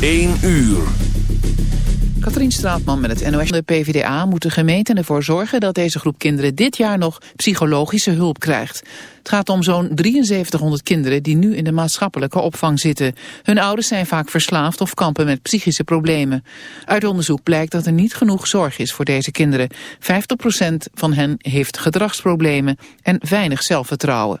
1 uur. Katrien Straatman met het NOS. De PvdA moet de gemeenten ervoor zorgen dat deze groep kinderen dit jaar nog psychologische hulp krijgt. Het gaat om zo'n 7300 kinderen die nu in de maatschappelijke opvang zitten. Hun ouders zijn vaak verslaafd of kampen met psychische problemen. Uit onderzoek blijkt dat er niet genoeg zorg is voor deze kinderen. 50% van hen heeft gedragsproblemen en weinig zelfvertrouwen.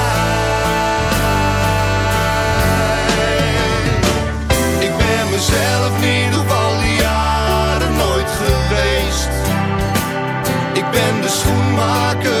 Ben de schoenmaker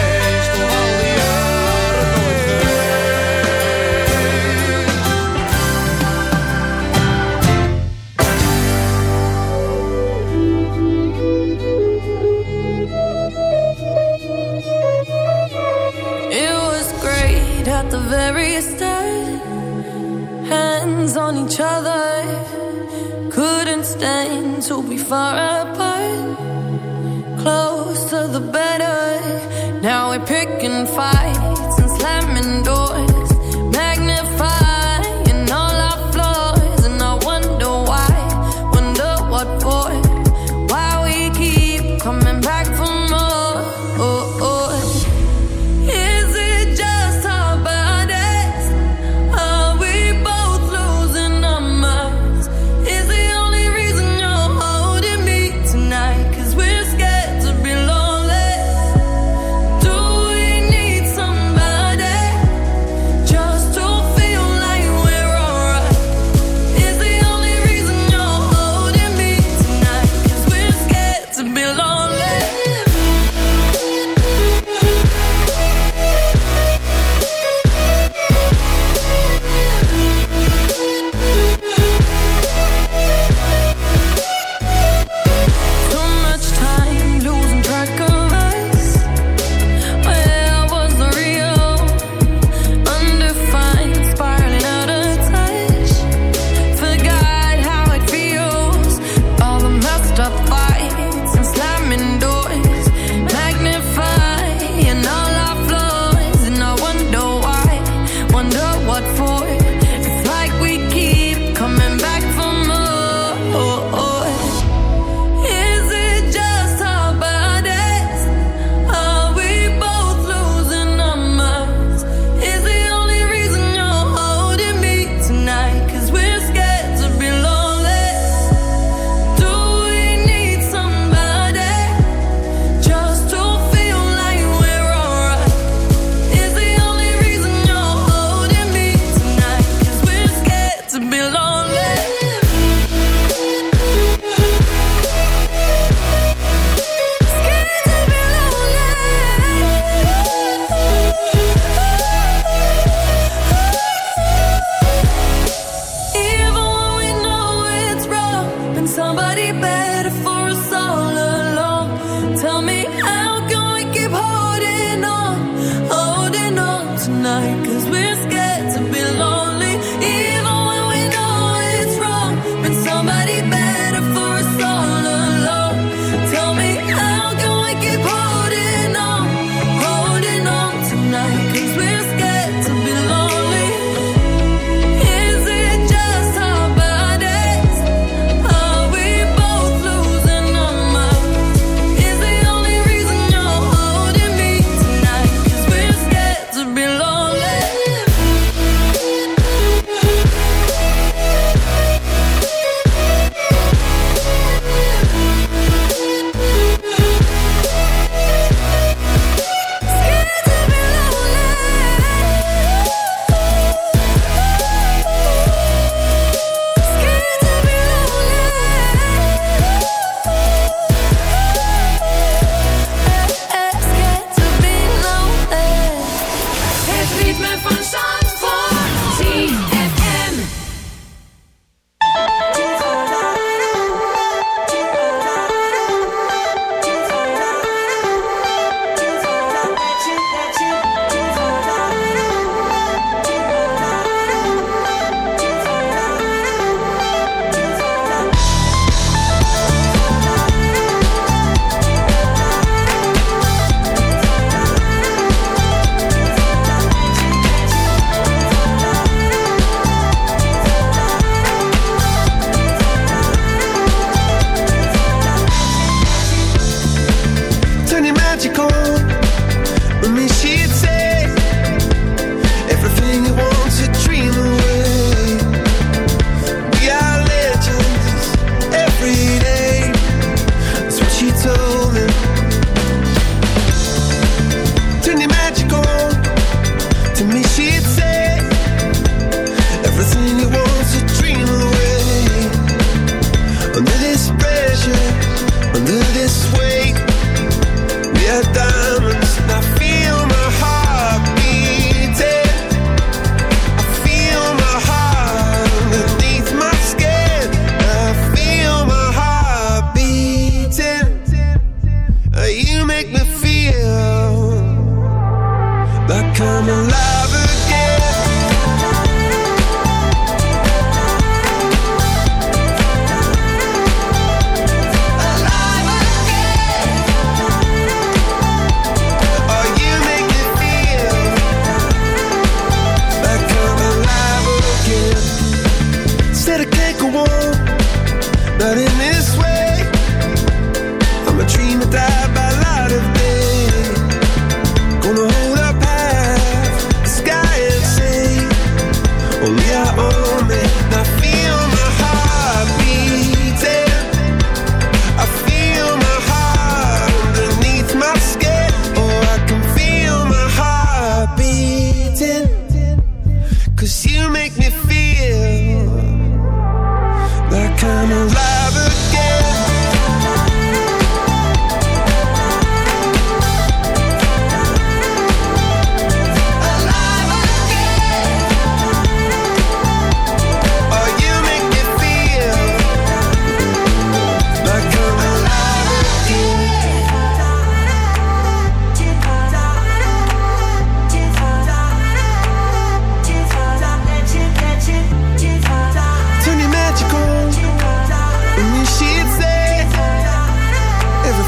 Each other. Couldn't stand to be far apart.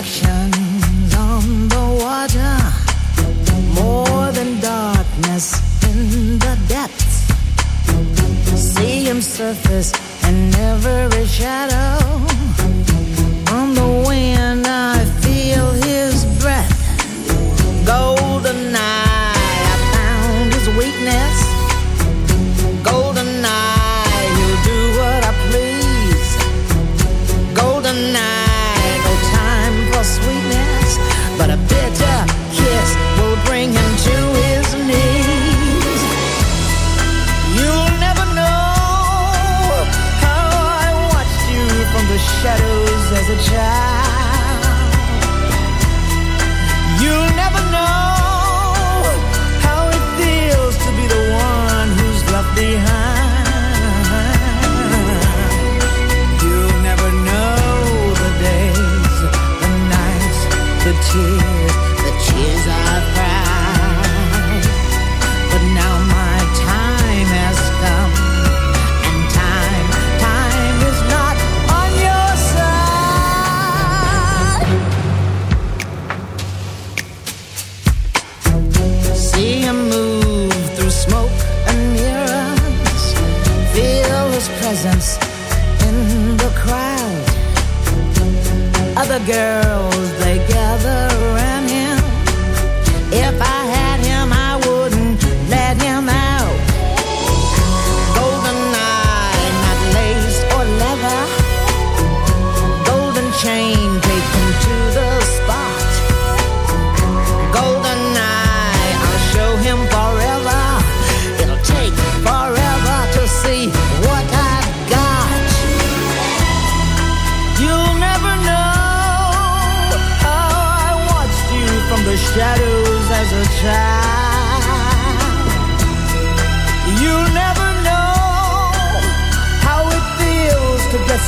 reflection.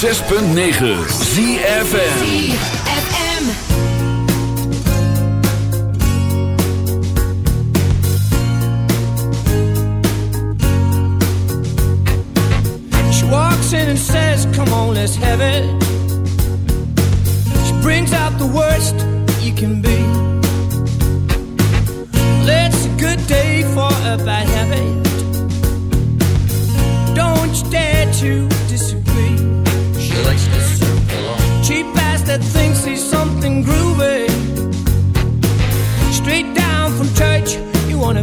106.9 ZFN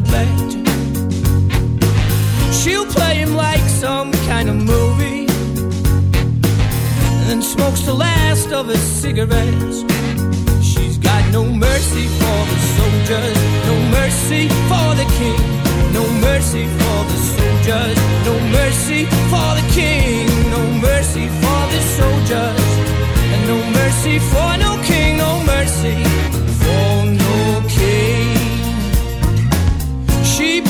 you wanna. She'll play him like some kind of movie. And then smokes the last of his cigarettes. She's got no mercy for the soldiers, no mercy for the king. No mercy for the soldiers, no mercy for the king, no mercy for the soldiers. And no mercy for no king, no mercy for no king.